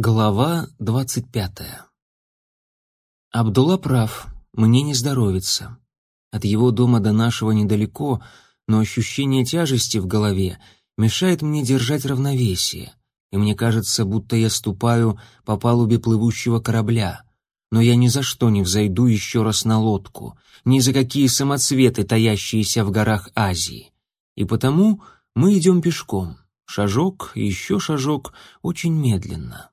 Глава двадцать пятая. Абдулла прав, мне не здоровится. От его дома до нашего недалеко, но ощущение тяжести в голове мешает мне держать равновесие, и мне кажется, будто я ступаю по палубе плывущего корабля. Но я ни за что не взойду еще раз на лодку, ни за какие самоцветы, таящиеся в горах Азии. И потому мы идем пешком, шажок еще шажок, очень медленно.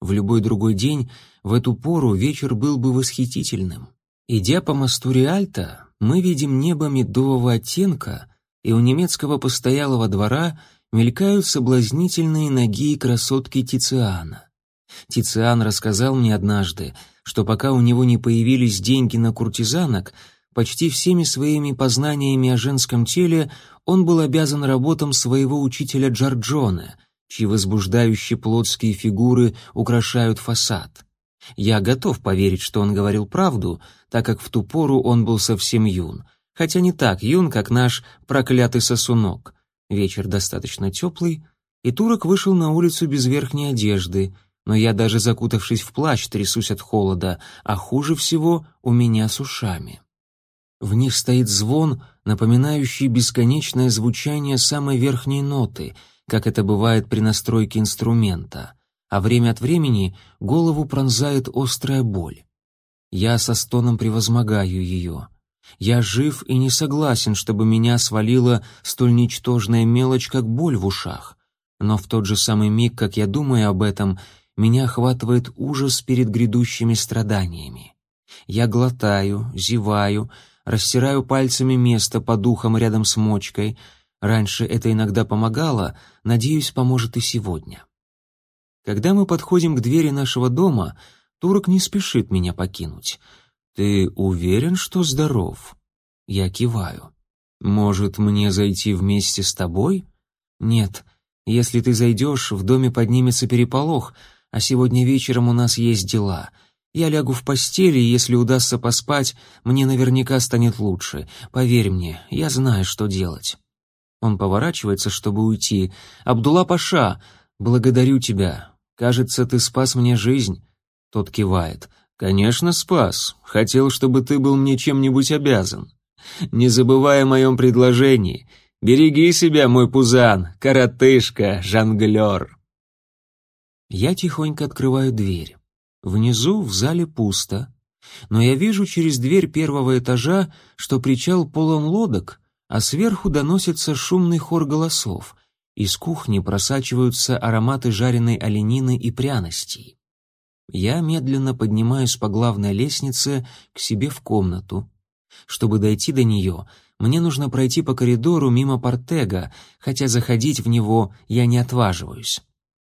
В любой другой день в эту пору вечер был бы восхитительным. Идя по мосту Риальто, мы видим небо медового оттенка, и у немецкого постоялого двора мелькают соблазнительные ноги красотки Тициана. Тициан рассказал мне однажды, что пока у него не появились деньги на куртизанок, почти всеми своими познаниями о женском теле он был обязан работам своего учителя Джорджоне — чьи возбуждающие плотские фигуры украшают фасад. Я готов поверить, что он говорил правду, так как в ту пору он был совсем юн, хотя не так юн, как наш проклятый сосунок. Вечер достаточно теплый, и турок вышел на улицу без верхней одежды, но я даже закутавшись в плащ трясусь от холода, а хуже всего у меня с ушами. В них стоит звон, напоминающий бесконечное звучание самой верхней ноты — как это бывает при настройке инструмента, а время от времени голову пронзает острая боль. Я со стоном превозмогаю ее. Я жив и не согласен, чтобы меня свалила столь ничтожная мелочь, как боль в ушах. Но в тот же самый миг, как я думаю об этом, меня охватывает ужас перед грядущими страданиями. Я глотаю, зеваю, растираю пальцами место под ухом рядом с мочкой — Раньше это иногда помогало, надеюсь, поможет и сегодня. Когда мы подходим к двери нашего дома, турок не спешит меня покинуть. «Ты уверен, что здоров?» Я киваю. «Может, мне зайти вместе с тобой?» «Нет. Если ты зайдешь, в доме поднимется переполох, а сегодня вечером у нас есть дела. Я лягу в постели, и если удастся поспать, мне наверняка станет лучше. Поверь мне, я знаю, что делать». Он поворачивается, чтобы уйти. «Абдулла Паша, благодарю тебя. Кажется, ты спас мне жизнь». Тот кивает. «Конечно, спас. Хотел, чтобы ты был мне чем-нибудь обязан. Не забывай о моем предложении. Береги себя, мой пузан, коротышка, жонглер». Я тихонько открываю дверь. Внизу в зале пусто, но я вижу через дверь первого этажа, что причал полон лодок — а сверху доносится шумный хор голосов. Из кухни просачиваются ароматы жареной оленины и пряностей. Я медленно поднимаюсь по главной лестнице к себе в комнату. Чтобы дойти до нее, мне нужно пройти по коридору мимо портега, хотя заходить в него я не отваживаюсь.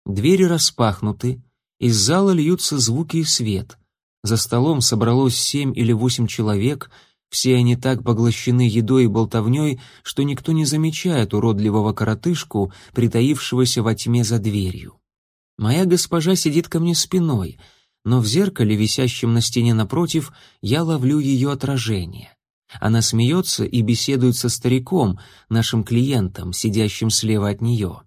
Двери распахнуты, из зала льются звуки и свет. За столом собралось семь или восемь человек — все они так поглощены едой и болтовней, что никто не замечает уродливого коротышку, притаившегося во тьме за дверью. Моя госпожа сидит ко мне спиной, но в зеркале, висящем на стене напротив, я ловлю ее отражение. Она смеется и беседует со стариком, нашим клиентом, сидящим слева от нее.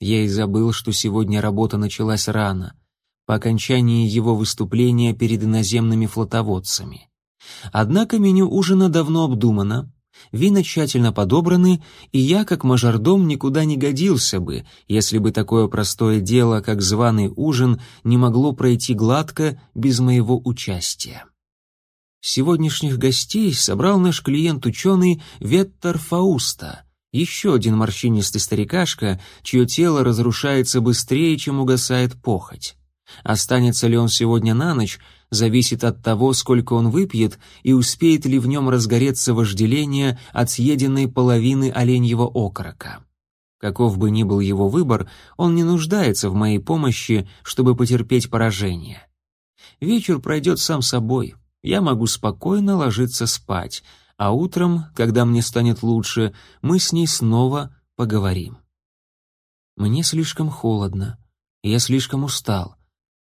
Я и забыл, что сегодня работа началась рано, по окончании его выступления перед иноземными флотоводцами. Однако меню ужина давно обдумано, вина тщательно подобраны, и я, как мажордом, никуда не годился бы, если бы такое простое дело, как званый ужин, не могло пройти гладко без моего участия. Сегодняшних гостей собрал наш клиент-ученый Веттер Фауста, еще один морщинистый старикашка, чье тело разрушается быстрее, чем угасает похоть. Останется ли он сегодня на ночь, зависит от того, сколько он выпьет и успеет ли в нем разгореться вожделение от съеденной половины оленьего окорока. Каков бы ни был его выбор, он не нуждается в моей помощи, чтобы потерпеть поражение. Вечер пройдет сам собой, я могу спокойно ложиться спать, а утром, когда мне станет лучше, мы с ней снова поговорим. Мне слишком холодно, я слишком устал —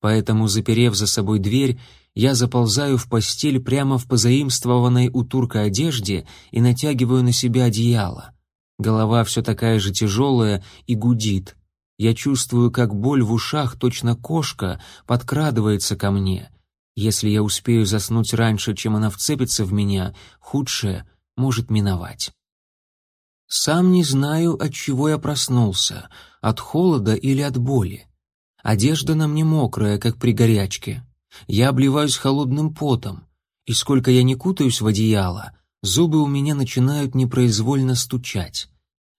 Поэтому, заперев за собой дверь, я заползаю в постель прямо в позаимствованной у турка одежде и натягиваю на себя одеяло. Голова все такая же тяжелая и гудит. Я чувствую, как боль в ушах, точно кошка, подкрадывается ко мне. Если я успею заснуть раньше, чем она вцепится в меня, худшее может миновать. Сам не знаю, от чего я проснулся, от холода или от боли. Одежда на мне мокрая, как при горячке. Я обливаюсь холодным потом, и сколько я не кутаюсь в одеяло, зубы у меня начинают непроизвольно стучать.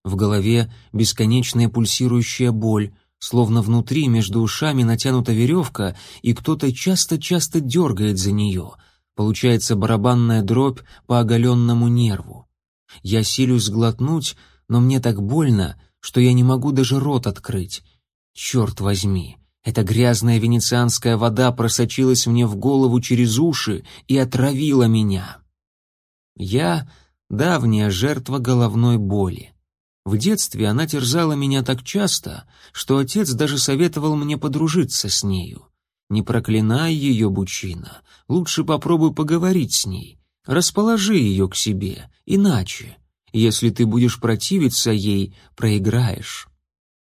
В голове бесконечная пульсирующая боль, словно внутри между ушами натянута веревка, и кто-то часто-часто дергает за нее. Получается барабанная дробь по оголенному нерву. Я силюсь сглотнуть, но мне так больно, что я не могу даже рот открыть. Черт возьми, эта грязная венецианская вода просочилась мне в голову через уши и отравила меня. Я — давняя жертва головной боли. В детстве она терзала меня так часто, что отец даже советовал мне подружиться с нею. Не проклинай ее, Бучина, лучше попробуй поговорить с ней. Расположи ее к себе, иначе, если ты будешь противиться ей, проиграешь.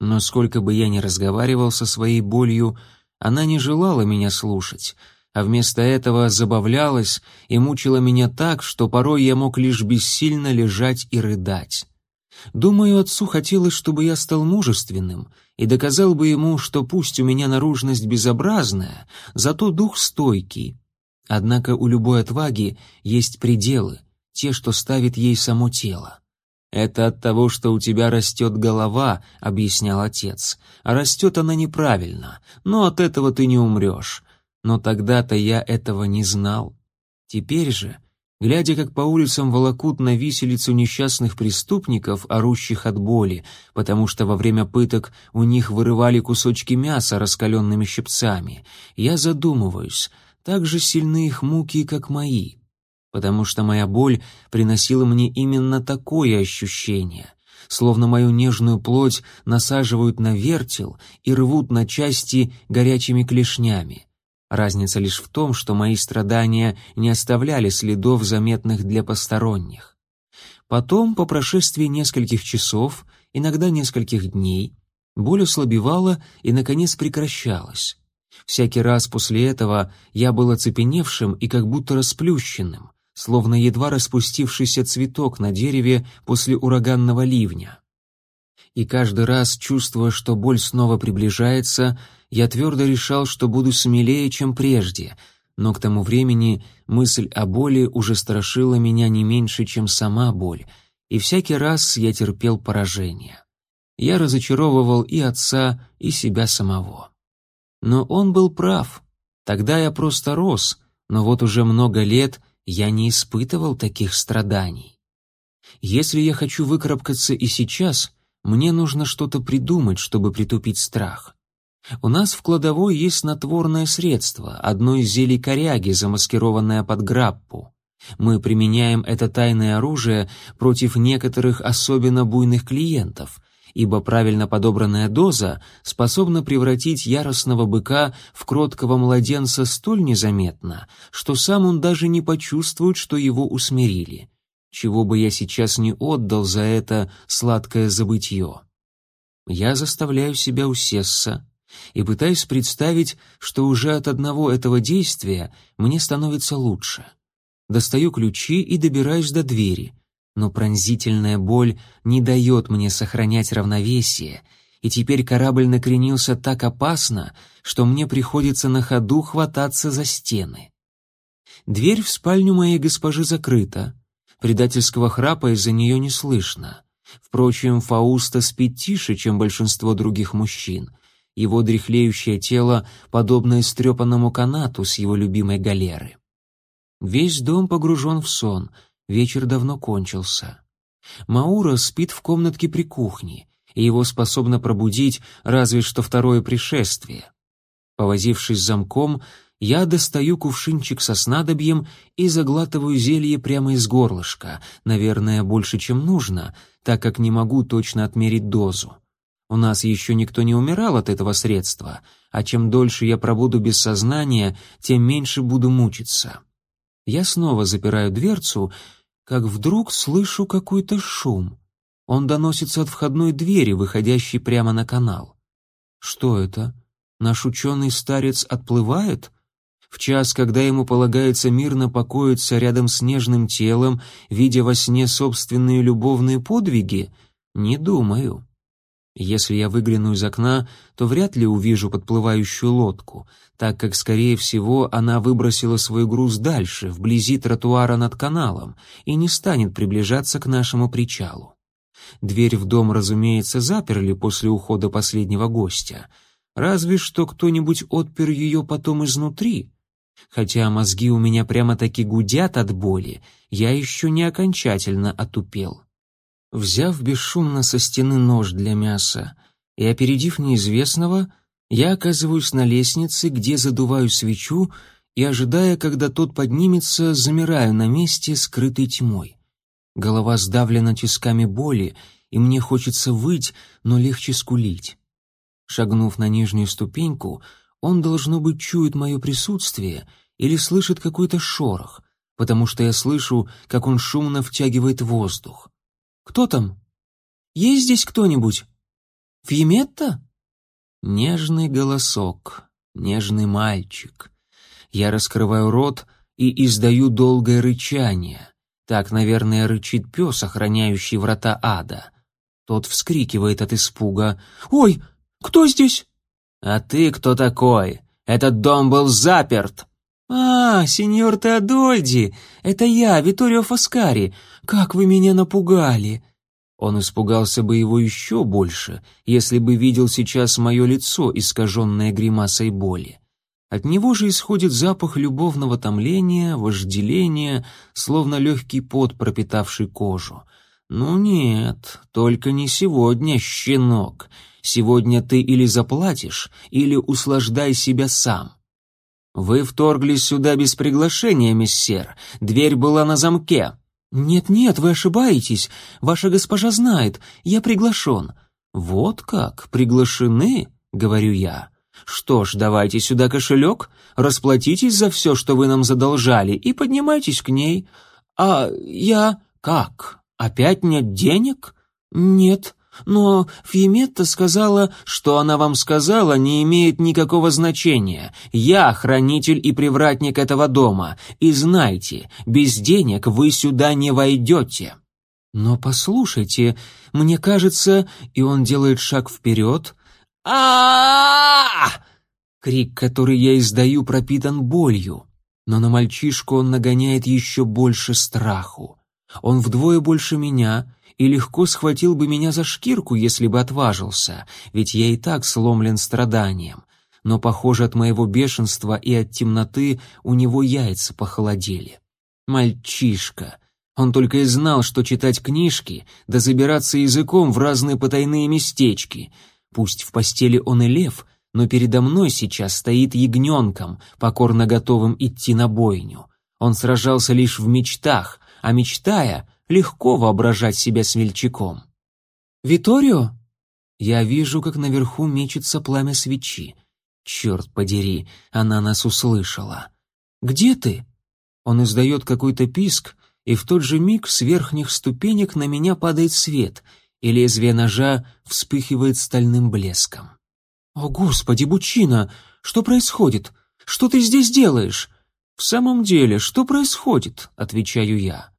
Но сколько бы я ни разговаривал со своей болью, она не желала меня слушать, а вместо этого забавлялась и мучила меня так, что порой я мог лишь бессильно лежать и рыдать. Думаю, отцу хотелось, чтобы я стал мужественным и доказал бы ему, что пусть у меня наружность безобразная, зато дух стойкий, Однако у любой отваги есть пределы, те, что ставит ей само тело. «Это от того, что у тебя растет голова», — объяснял отец. «А растет она неправильно, но от этого ты не умрешь. Но тогда-то я этого не знал. Теперь же, глядя, как по улицам волокут на виселицу несчастных преступников, орущих от боли, потому что во время пыток у них вырывали кусочки мяса раскаленными щипцами, я задумываюсь — так же сильны их муки, как мои, потому что моя боль приносила мне именно такое ощущение, словно мою нежную плоть насаживают на вертел и рвут на части горячими клешнями. Разница лишь в том, что мои страдания не оставляли следов, заметных для посторонних. Потом, по прошествии нескольких часов, иногда нескольких дней, боль ослабевала и, наконец, прекращалась. Всякий раз после этого я был оцепеневшим и как будто расплющенным, словно едва распустившийся цветок на дереве после ураганного ливня. И каждый раз, чувствуя, что боль снова приближается, я твердо решал, что буду смелее, чем прежде, но к тому времени мысль о боли уже страшила меня не меньше, чем сама боль, и всякий раз я терпел поражение. Я разочаровывал и отца, и себя самого. Но он был прав. Тогда я просто рос, но вот уже много лет я не испытывал таких страданий. Если я хочу выкарабкаться и сейчас, мне нужно что-то придумать, чтобы притупить страх. У нас в кладовой есть снотворное средство, одно из зелий коряги, замаскированное под граппу. Мы применяем это тайное оружие против некоторых особенно буйных клиентов, ибо правильно подобранная доза способна превратить яростного быка в кроткого младенца столь незаметно, что сам он даже не почувствует, что его усмирили. Чего бы я сейчас не отдал за это сладкое забытье. Я заставляю себя усесться и пытаюсь представить, что уже от одного этого действия мне становится лучше. Достаю ключи и добираюсь до двери — но пронзительная боль не дает мне сохранять равновесие, и теперь корабль накренился так опасно, что мне приходится на ходу хвататься за стены. Дверь в спальню моей госпожи закрыта, предательского храпа из-за нее не слышно. Впрочем, Фауста спит тише, чем большинство других мужчин. Его дряхлеющее тело подобно истрепанному канату с его любимой галеры. Весь дом погружен в сон — Вечер давно кончился. Маура спит в комнатке при кухне, и его способно пробудить разве что второе пришествие. Повозившись замком, я достаю кувшинчик со снадобьем и заглатываю зелье прямо из горлышка, наверное, больше, чем нужно, так как не могу точно отмерить дозу. У нас еще никто не умирал от этого средства, а чем дольше я пробуду без сознания, тем меньше буду мучиться. Я снова запираю дверцу как вдруг слышу какой-то шум. Он доносится от входной двери, выходящей прямо на канал. Что это? Наш ученый старец отплывает? В час, когда ему полагается мирно покоиться рядом с нежным телом, видя во сне собственные любовные подвиги? Не думаю. Если я выгляну из окна, то вряд ли увижу подплывающую лодку, так как, скорее всего, она выбросила свой груз дальше, вблизи тротуара над каналом, и не станет приближаться к нашему причалу. Дверь в дом, разумеется, заперли после ухода последнего гостя. Разве что кто-нибудь отпер ее потом изнутри. Хотя мозги у меня прямо-таки гудят от боли, я еще не окончательно отупел. Взяв бесшумно со стены нож для мяса и опередив неизвестного, я оказываюсь на лестнице, где задуваю свечу и, ожидая, когда тот поднимется, замираю на месте, скрытой тьмой. Голова сдавлена тисками боли, и мне хочется выть, но легче скулить. Шагнув на нижнюю ступеньку, он, должно быть, чует мое присутствие или слышит какой-то шорох, потому что я слышу, как он шумно втягивает воздух. Кто там? Есть здесь кто-нибудь? Фьеметта? Нежный голосок, нежный мальчик. Я раскрываю рот и издаю долгое рычание. Так, наверное, рычит пес, охраняющий врата ада. Тот вскрикивает от испуга. «Ой, кто здесь?» «А ты кто такой? Этот дом был заперт!» «А, сеньор Теодольди, это я, Виторио Фаскари. Как вы меня напугали!» Он испугался бы его еще больше, если бы видел сейчас мое лицо, искаженное гримасой боли. От него же исходит запах любовного томления, вожделения, словно легкий пот, пропитавший кожу. «Ну нет, только не сегодня, щенок. Сегодня ты или заплатишь, или услаждай себя сам». «Вы вторглись сюда без приглашения, миссер. Дверь была на замке». «Нет-нет, вы ошибаетесь. Ваша госпожа знает. Я приглашен». «Вот как? Приглашены?» — говорю я. «Что ж, давайте сюда кошелек, расплатитесь за все, что вы нам задолжали, и поднимайтесь к ней». «А я...» «Как? Опять нет денег?» «Нет». Но Фьеметта сказала, что она вам сказала, не имеет никакого значения. Я хранитель и привратник этого дома, и знайте, без денег вы сюда не войдете». «Но послушайте, мне кажется...» И он делает шаг вперед. а Крик, который я издаю, пропитан болью. Но на мальчишку он нагоняет еще больше страху. Он вдвое больше меня и легко схватил бы меня за шкирку, если бы отважился, ведь я и так сломлен страданием. Но, похоже, от моего бешенства и от темноты у него яйца похолодели. Мальчишка. Он только и знал, что читать книжки, да забираться языком в разные потайные местечки. Пусть в постели он и лев, но передо мной сейчас стоит ягненком, покорно готовым идти на бойню. Он сражался лишь в мечтах, а мечтая, легко воображать себя смельчаком. «Виторио?» Я вижу, как наверху мечется пламя свечи. Черт подери, она нас услышала. «Где ты?» Он издает какой-то писк, и в тот же миг с верхних ступенек на меня падает свет, и лезвие ножа вспыхивает стальным блеском. «О, Господи, Бучина, что происходит? Что ты здесь делаешь?» «В самом деле, что происходит?» — отвечаю я.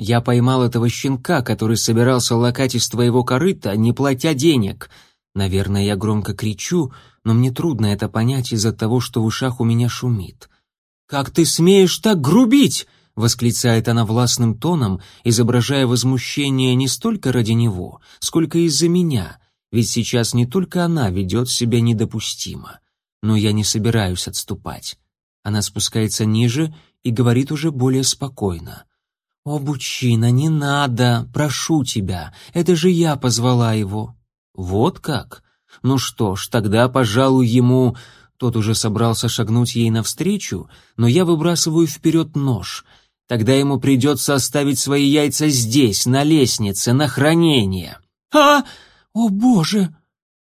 Я поймал этого щенка, который собирался лакать из твоего корыта, не платя денег. Наверное, я громко кричу, но мне трудно это понять из-за того, что в ушах у меня шумит. «Как ты смеешь так грубить?» — восклицает она властным тоном, изображая возмущение не столько ради него, сколько из-за меня, ведь сейчас не только она ведет себя недопустимо. Но я не собираюсь отступать. Она спускается ниже и говорит уже более спокойно. «О, Бучина, не надо, прошу тебя, это же я позвала его». «Вот как? Ну что ж, тогда, пожалуй, ему...» Тот уже собрался шагнуть ей навстречу, но я выбрасываю вперед нож. Тогда ему придется оставить свои яйца здесь, на лестнице, на хранение. «А! О, Боже!»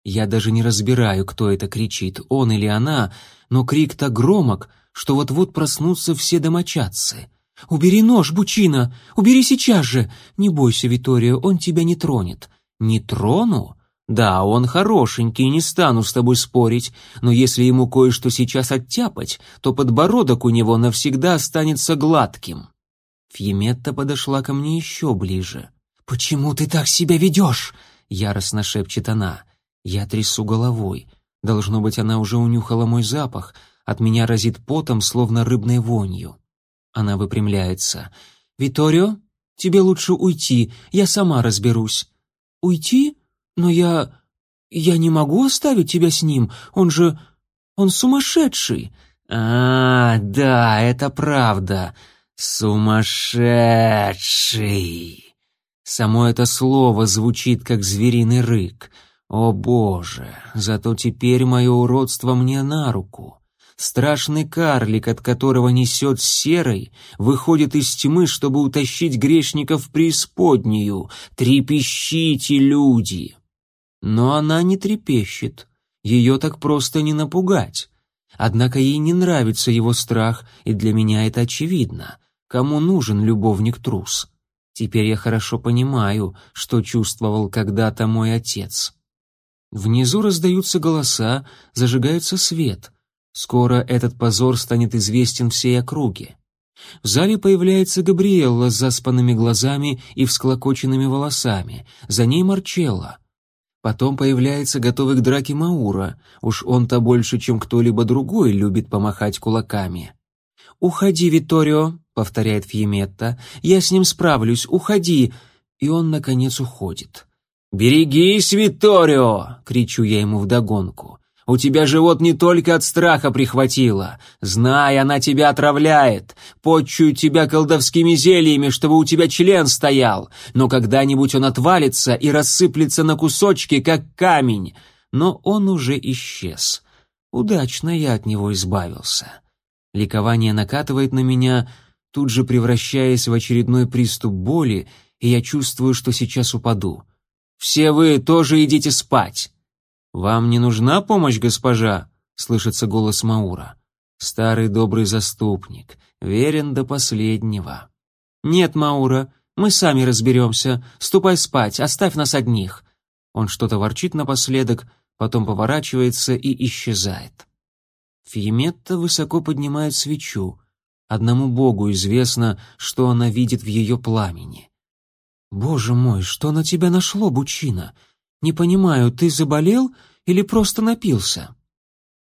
Я даже не разбираю, кто это кричит, он или она, но крик так громок, что вот-вот проснутся все домочадцы. «Убери нож, Бучина! Убери сейчас же! Не бойся, Витория, он тебя не тронет». «Не трону? Да, он хорошенький, не стану с тобой спорить, но если ему кое-что сейчас оттяпать, то подбородок у него навсегда останется гладким». Фьеметта подошла ко мне еще ближе. «Почему ты так себя ведешь?» — яростно шепчет она. Я трясу головой. Должно быть, она уже унюхала мой запах. От меня разит потом, словно рыбной вонью. Она выпрямляется. «Виторио, тебе лучше уйти, я сама разберусь». «Уйти? Но я... я не могу оставить тебя с ним, он же... он сумасшедший». «А, да, это правда. Сумасшедший». Само это слово звучит как звериный рык. О боже, зато теперь мое уродство мне на руку. Страшный карлик, от которого несет серой, выходит из тьмы, чтобы утащить грешников в преисподнюю. Трепещите, люди! Но она не трепещет. Ее так просто не напугать. Однако ей не нравится его страх, и для меня это очевидно. Кому нужен любовник-трус? Теперь я хорошо понимаю, что чувствовал когда-то мой отец. Внизу раздаются голоса, зажигается свет. Скоро этот позор станет известен всей округе. В зале появляется Габриэлла с заспанными глазами и всклокоченными волосами. За ней Марчелла. Потом появляется готовый к драке Маура. Уж он-то больше, чем кто-либо другой, любит помахать кулаками. «Уходи, Виторио», — повторяет Фьеметта. «Я с ним справлюсь, уходи». И он, наконец, уходит. «Берегись, Виторио!» — кричу я ему вдогонку. У тебя живот не только от страха прихватило. Знай, она тебя отравляет. Подчуют тебя колдовскими зельями, чтобы у тебя член стоял. Но когда-нибудь он отвалится и рассыплется на кусочки, как камень. Но он уже исчез. Удачно я от него избавился. Ликование накатывает на меня, тут же превращаясь в очередной приступ боли, и я чувствую, что сейчас упаду. «Все вы тоже идите спать!» «Вам не нужна помощь, госпожа?» — слышится голос Маура. Старый добрый заступник, верен до последнего. «Нет, Маура, мы сами разберемся. Ступай спать, оставь нас одних». Он что-то ворчит напоследок, потом поворачивается и исчезает. Фиеметта высоко поднимает свечу. Одному Богу известно, что она видит в ее пламени. «Боже мой, что на тебя нашло, Бучина? «Не понимаю, ты заболел или просто напился?»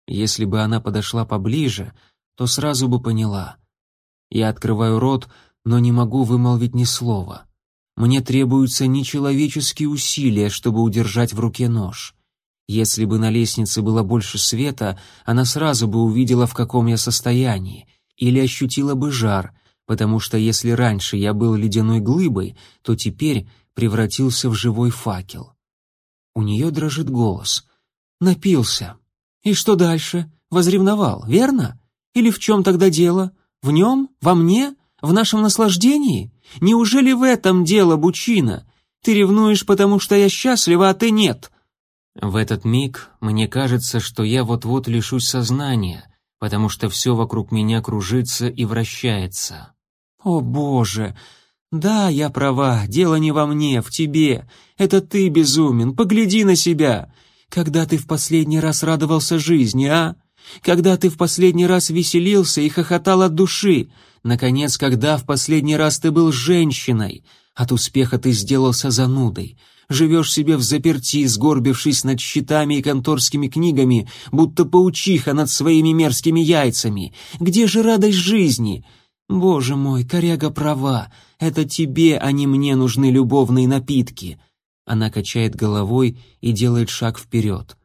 Если бы она подошла поближе, то сразу бы поняла. Я открываю рот, но не могу вымолвить ни слова. Мне требуются нечеловеческие усилия, чтобы удержать в руке нож. Если бы на лестнице было больше света, она сразу бы увидела, в каком я состоянии, или ощутила бы жар, потому что если раньше я был ледяной глыбой, то теперь превратился в живой факел. У нее дрожит голос. «Напился. И что дальше? Возревновал, верно? Или в чем тогда дело? В нем? Во мне? В нашем наслаждении? Неужели в этом дело, Бучина? Ты ревнуешь, потому что я счастлива, а ты нет?» В этот миг мне кажется, что я вот-вот лишусь сознания, потому что все вокруг меня кружится и вращается. «О, Боже!» «Да, я права, дело не во мне, в тебе. Это ты безумен, погляди на себя. Когда ты в последний раз радовался жизни, а? Когда ты в последний раз веселился и хохотал от души? Наконец, когда в последний раз ты был женщиной? От успеха ты сделался занудой. Живешь себе в заперти, сгорбившись над счетами и конторскими книгами, будто паучиха над своими мерзкими яйцами. Где же радость жизни?» «Боже мой, коряга права, это тебе, а не мне нужны любовные напитки». Она качает головой и делает шаг вперед.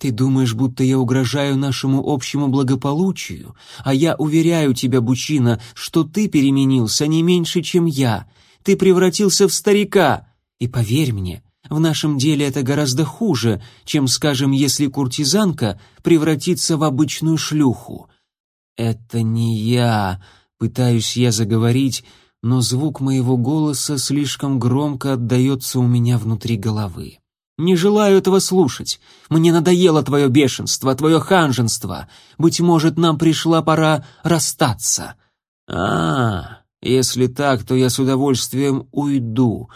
«Ты думаешь, будто я угрожаю нашему общему благополучию, а я уверяю тебя, Бучина, что ты переменился не меньше, чем я. Ты превратился в старика. И поверь мне, в нашем деле это гораздо хуже, чем, скажем, если куртизанка превратится в обычную шлюху». «Это не я», Пытаюсь я заговорить, но звук моего голоса слишком громко отдается у меня внутри головы. «Не желаю этого слушать. Мне надоело твое бешенство, твое ханженство. Быть может, нам пришла пора расстаться». «А, если так, то я с удовольствием уйду.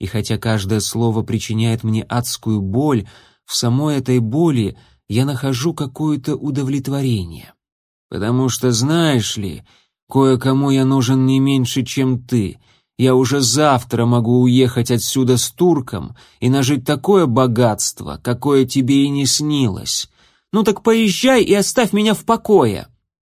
И хотя каждое слово причиняет мне адскую боль, в самой этой боли я нахожу какое-то удовлетворение. Потому что, знаешь ли, кое-кому я нужен не меньше, чем ты. Я уже завтра могу уехать отсюда с турком и нажить такое богатство, какое тебе и не снилось. Ну так поезжай и оставь меня в покое.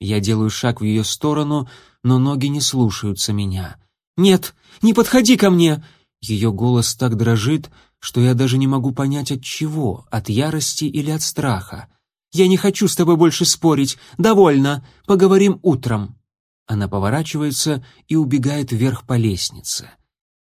Я делаю шаг в ее сторону, но ноги не слушаются меня. Нет, не подходи ко мне. Ее голос так дрожит, что я даже не могу понять от чего, от ярости или от страха. «Я не хочу с тобой больше спорить. Довольно. Поговорим утром». Она поворачивается и убегает вверх по лестнице.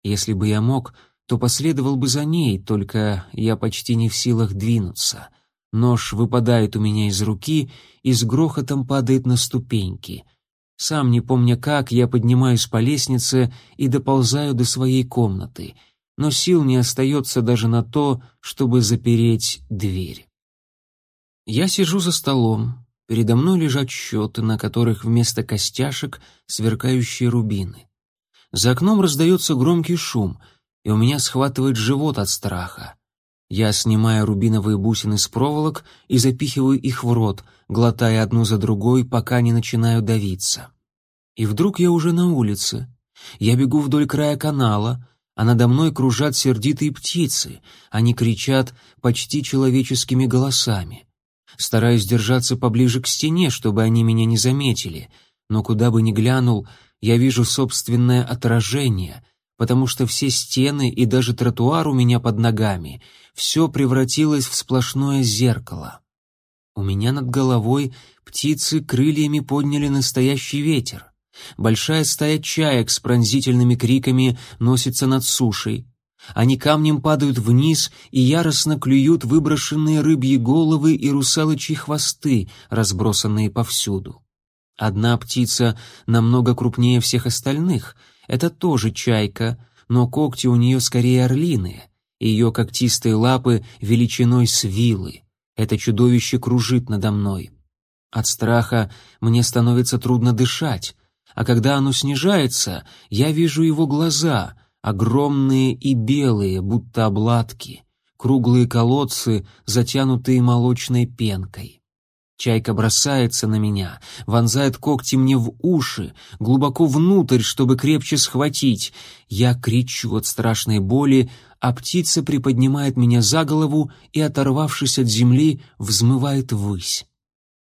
Если бы я мог, то последовал бы за ней, только я почти не в силах двинуться. Нож выпадает у меня из руки и с грохотом падает на ступеньки. Сам не помня как, я поднимаюсь по лестнице и доползаю до своей комнаты — но сил не остается даже на то, чтобы запереть дверь. Я сижу за столом, передо мной лежат счеты, на которых вместо костяшек сверкающие рубины. За окном раздается громкий шум, и у меня схватывает живот от страха. Я снимаю рубиновые бусины с проволок и запихиваю их в рот, глотая одну за другой, пока не начинаю давиться. И вдруг я уже на улице. Я бегу вдоль края канала, а надо мной кружат сердитые птицы, они кричат почти человеческими голосами. Стараюсь держаться поближе к стене, чтобы они меня не заметили, но куда бы ни глянул, я вижу собственное отражение, потому что все стены и даже тротуар у меня под ногами, все превратилось в сплошное зеркало. У меня над головой птицы крыльями подняли настоящий ветер. Большая стая чаек с пронзительными криками носится над сушей. Они камнем падают вниз и яростно клюют выброшенные рыбьи головы и русалочьи хвосты, разбросанные повсюду. Одна птица намного крупнее всех остальных. Это тоже чайка, но когти у нее скорее орлиные. Ее когтистые лапы величиной с вилы. Это чудовище кружит надо мной. От страха мне становится трудно дышать а когда оно снижается, я вижу его глаза, огромные и белые, будто обладки, круглые колодцы, затянутые молочной пенкой. Чайка бросается на меня, вонзает когти мне в уши, глубоко внутрь, чтобы крепче схватить. Я кричу от страшной боли, а птица приподнимает меня за голову и, оторвавшись от земли, взмывает ввысь.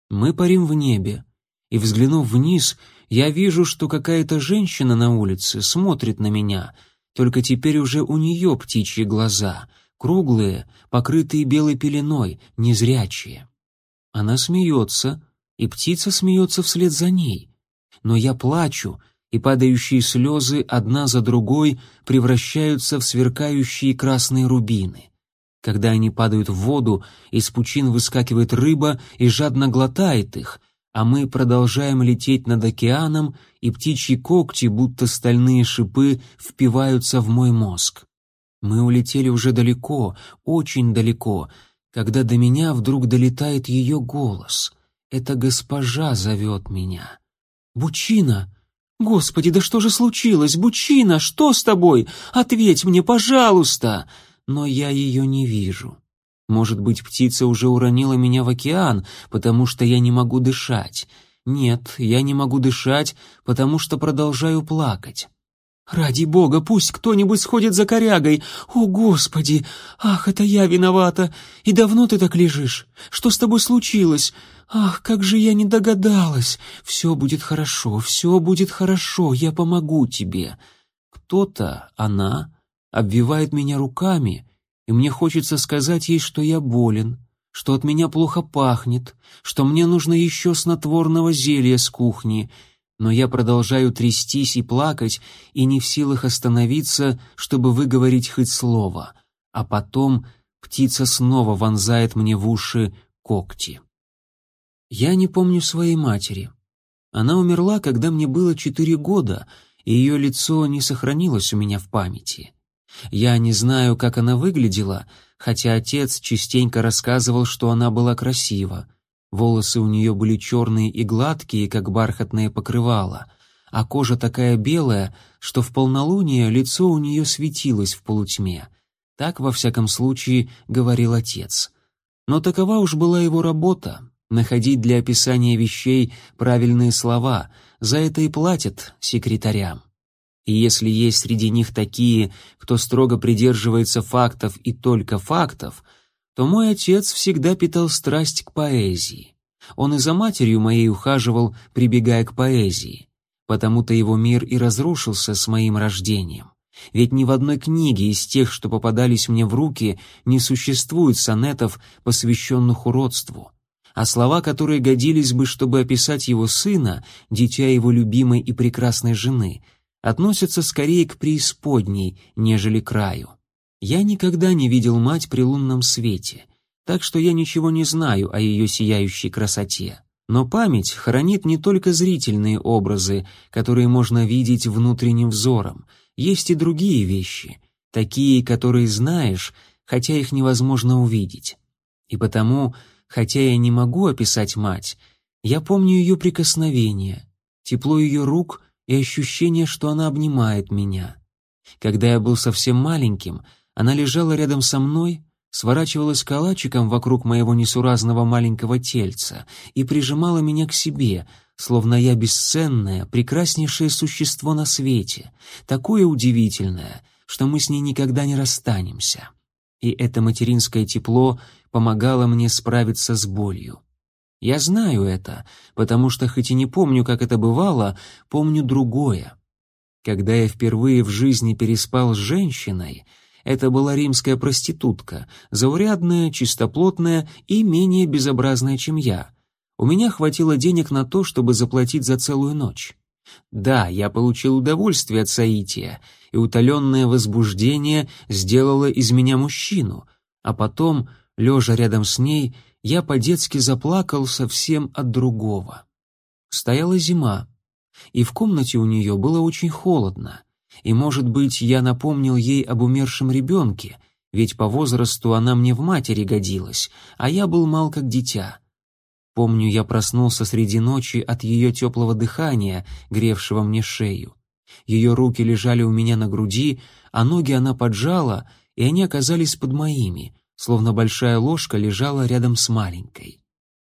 Мы парим в небе, и, взглянув вниз, я вижу, что какая-то женщина на улице смотрит на меня, только теперь уже у нее птичьи глаза, круглые, покрытые белой пеленой, незрячие. Она смеется, и птица смеется вслед за ней. Но я плачу, и падающие слезы одна за другой превращаются в сверкающие красные рубины. Когда они падают в воду, из пучин выскакивает рыба и жадно глотает их — а мы продолжаем лететь над океаном, и птичьи когти, будто стальные шипы, впиваются в мой мозг. Мы улетели уже далеко, очень далеко, когда до меня вдруг долетает ее голос. Эта госпожа зовет меня. «Бучина! Господи, да что же случилось? Бучина, что с тобой? Ответь мне, пожалуйста!» Но я ее не вижу. Может быть, птица уже уронила меня в океан, потому что я не могу дышать. Нет, я не могу дышать, потому что продолжаю плакать. «Ради бога, пусть кто-нибудь сходит за корягой! О, Господи! Ах, это я виновата! И давно ты так лежишь? Что с тобой случилось? Ах, как же я не догадалась! Все будет хорошо, все будет хорошо, я помогу тебе!» Кто-то, она, обвивает меня руками и мне хочется сказать ей, что я болен, что от меня плохо пахнет, что мне нужно еще снотворного зелья с кухни, но я продолжаю трястись и плакать, и не в силах остановиться, чтобы выговорить хоть слово. А потом птица снова вонзает мне в уши когти. Я не помню своей матери. Она умерла, когда мне было четыре года, и ее лицо не сохранилось у меня в памяти. Я не знаю, как она выглядела, хотя отец частенько рассказывал, что она была красива. Волосы у нее были черные и гладкие, как бархатное покрывало, а кожа такая белая, что в полнолуние лицо у нее светилось в полутьме. Так, во всяком случае, говорил отец. Но такова уж была его работа — находить для описания вещей правильные слова, за это и платят секретарям. И если есть среди них такие, кто строго придерживается фактов и только фактов, то мой отец всегда питал страсть к поэзии. Он и за матерью моей ухаживал, прибегая к поэзии. Потому-то его мир и разрушился с моим рождением. Ведь ни в одной книге из тех, что попадались мне в руки, не существует сонетов, посвященных уродству. А слова, которые годились бы, чтобы описать его сына, дитя его любимой и прекрасной жены, относятся скорее к преисподней, нежели к раю. Я никогда не видел мать при лунном свете, так что я ничего не знаю о ее сияющей красоте. Но память хранит не только зрительные образы, которые можно видеть внутренним взором, есть и другие вещи, такие, которые знаешь, хотя их невозможно увидеть. И потому, хотя я не могу описать мать, я помню ее прикосновение, тепло ее рук и ощущение, что она обнимает меня. Когда я был совсем маленьким, она лежала рядом со мной, сворачивалась калачиком вокруг моего несуразного маленького тельца и прижимала меня к себе, словно я бесценное, прекраснейшее существо на свете, такое удивительное, что мы с ней никогда не расстанемся. И это материнское тепло помогало мне справиться с болью. Я знаю это, потому что хоть и не помню, как это бывало, помню другое. Когда я впервые в жизни переспал с женщиной, это была римская проститутка, заурядная, чистоплотная и менее безобразная, чем я. У меня хватило денег на то, чтобы заплатить за целую ночь. Да, я получил удовольствие от соития, и утоленное возбуждение сделало из меня мужчину, а потом, лежа рядом с ней, я по-детски заплакал совсем от другого. Стояла зима, и в комнате у нее было очень холодно, и, может быть, я напомнил ей об умершем ребенке, ведь по возрасту она мне в матери годилась, а я был мал как дитя. Помню, я проснулся среди ночи от ее теплого дыхания, гревшего мне шею. Ее руки лежали у меня на груди, а ноги она поджала, и они оказались под моими, словно большая ложка лежала рядом с маленькой.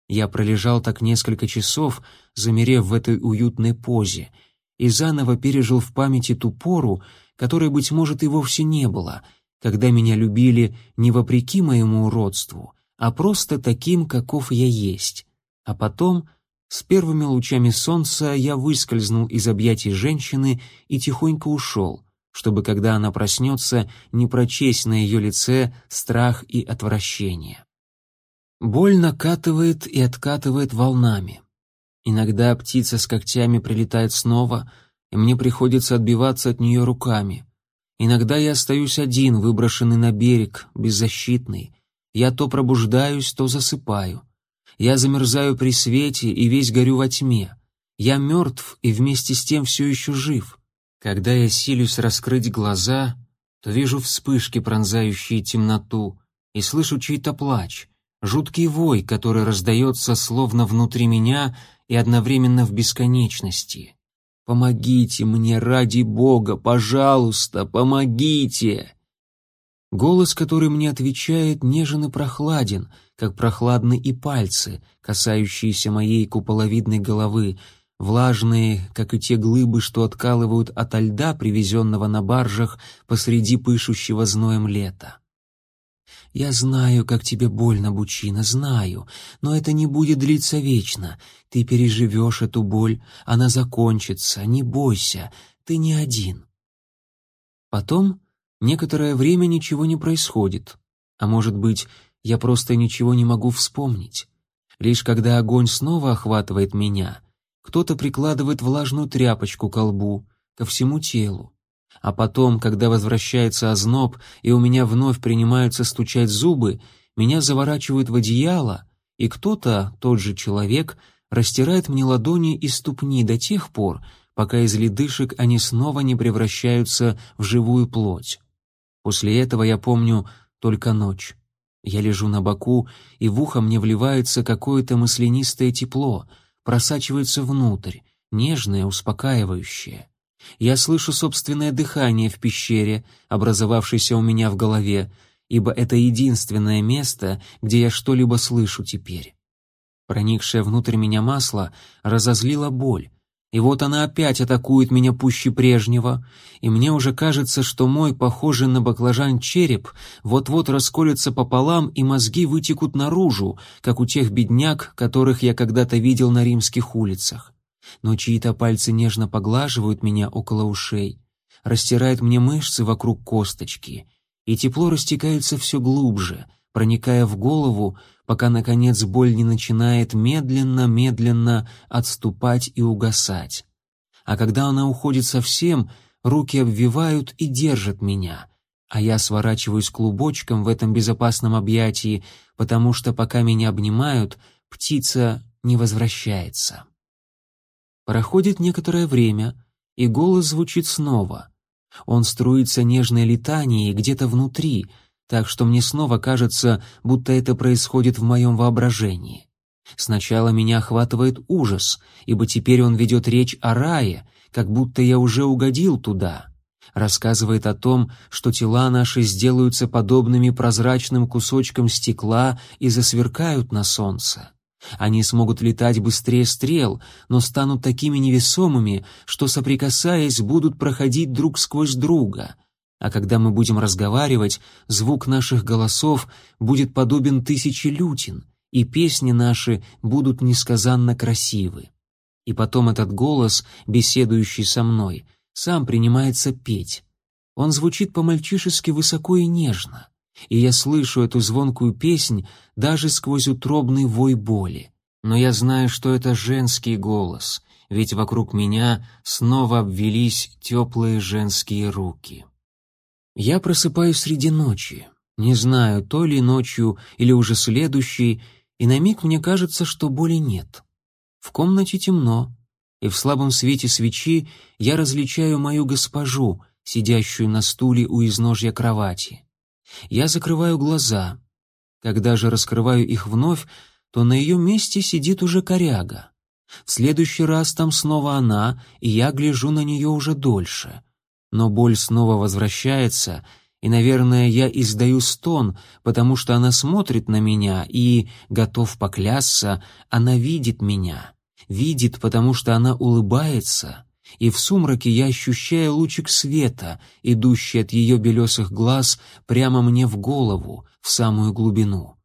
Я пролежал так несколько часов, замерев в этой уютной позе, и заново пережил в памяти ту пору, которой, быть может, и вовсе не было, когда меня любили не вопреки моему уродству, а просто таким, каков я есть. А потом, с первыми лучами солнца, я выскользнул из объятий женщины и тихонько ушел — чтобы, когда она проснется, не прочесть на ее лице страх и отвращение. Боль накатывает и откатывает волнами. Иногда птица с когтями прилетает снова, и мне приходится отбиваться от нее руками. Иногда я остаюсь один, выброшенный на берег, беззащитный. Я то пробуждаюсь, то засыпаю. Я замерзаю при свете и весь горю во тьме. Я мертв и вместе с тем все еще жив. Когда я силюсь раскрыть глаза, то вижу вспышки, пронзающие темноту, и слышу чей-то плач, жуткий вой, который раздается словно внутри меня и одновременно в бесконечности. «Помогите мне, ради Бога, пожалуйста, помогите!» Голос, который мне отвечает, нежен и прохладен, как прохладны и пальцы, касающиеся моей куполовидной головы, влажные, как и те глыбы, что откалывают ото льда, привезенного на баржах посреди пышущего зноем лета. «Я знаю, как тебе больно, Бучина, знаю, но это не будет длиться вечно. Ты переживешь эту боль, она закончится, не бойся, ты не один». Потом некоторое время ничего не происходит, а может быть, я просто ничего не могу вспомнить. Лишь когда огонь снова охватывает меня — кто-то прикладывает влажную тряпочку к лбу, ко всему телу. А потом, когда возвращается озноб, и у меня вновь принимаются стучать зубы, меня заворачивают в одеяло, и кто-то, тот же человек, растирает мне ладони и ступни до тех пор, пока из ледышек они снова не превращаются в живую плоть. После этого я помню только ночь. Я лежу на боку, и в ухо мне вливается какое-то маслянистое тепло — просачивается внутрь, нежное, успокаивающее. Я слышу собственное дыхание в пещере, образовавшейся у меня в голове, ибо это единственное место, где я что-либо слышу теперь. Проникшее внутрь меня масло разозлило боль, и вот она опять атакует меня пуще прежнего, и мне уже кажется, что мой, похожий на баклажан череп, вот-вот расколется пополам, и мозги вытекут наружу, как у тех бедняк, которых я когда-то видел на римских улицах. Но чьи-то пальцы нежно поглаживают меня около ушей, растирают мне мышцы вокруг косточки, и тепло растекается все глубже, проникая в голову, пока, наконец, боль не начинает медленно-медленно отступать и угасать. А когда она уходит совсем, руки обвивают и держат меня, а я сворачиваюсь клубочком в этом безопасном объятии, потому что пока меня обнимают, птица не возвращается. Проходит некоторое время, и голос звучит снова. Он струится нежной летанией где-то внутри — так что мне снова кажется, будто это происходит в моем воображении. Сначала меня охватывает ужас, ибо теперь он ведет речь о рае, как будто я уже угодил туда. Рассказывает о том, что тела наши сделаются подобными прозрачным кусочкам стекла и засверкают на солнце. Они смогут летать быстрее стрел, но станут такими невесомыми, что, соприкасаясь, будут проходить друг сквозь друга — а когда мы будем разговаривать, звук наших голосов будет подобен тысяче лютин, и песни наши будут несказанно красивы. И потом этот голос, беседующий со мной, сам принимается петь. Он звучит по-мальчишески высоко и нежно, и я слышу эту звонкую песнь даже сквозь утробный вой боли. Но я знаю, что это женский голос, ведь вокруг меня снова обвелись теплые женские руки. Я просыпаюсь среди ночи, не знаю, то ли ночью или уже следующей, и на миг мне кажется, что боли нет. В комнате темно, и в слабом свете свечи я различаю мою госпожу, сидящую на стуле у изножья кровати. Я закрываю глаза. Когда же раскрываю их вновь, то на ее месте сидит уже коряга. В следующий раз там снова она, и я гляжу на нее уже дольше — но боль снова возвращается, и, наверное, я издаю стон, потому что она смотрит на меня и, готов поклясться, она видит меня. Видит, потому что она улыбается, и в сумраке я ощущаю лучик света, идущий от ее белесых глаз прямо мне в голову, в самую глубину.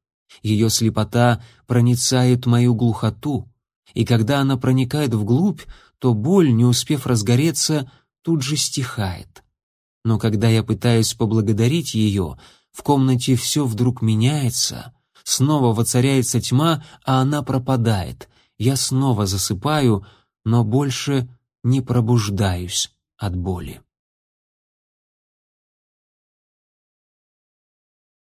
Ее слепота проницает мою глухоту, и когда она проникает вглубь, то боль, не успев разгореться, тут же стихает. Но когда я пытаюсь поблагодарить ее, в комнате все вдруг меняется, снова воцаряется тьма, а она пропадает. Я снова засыпаю, но больше не пробуждаюсь от боли.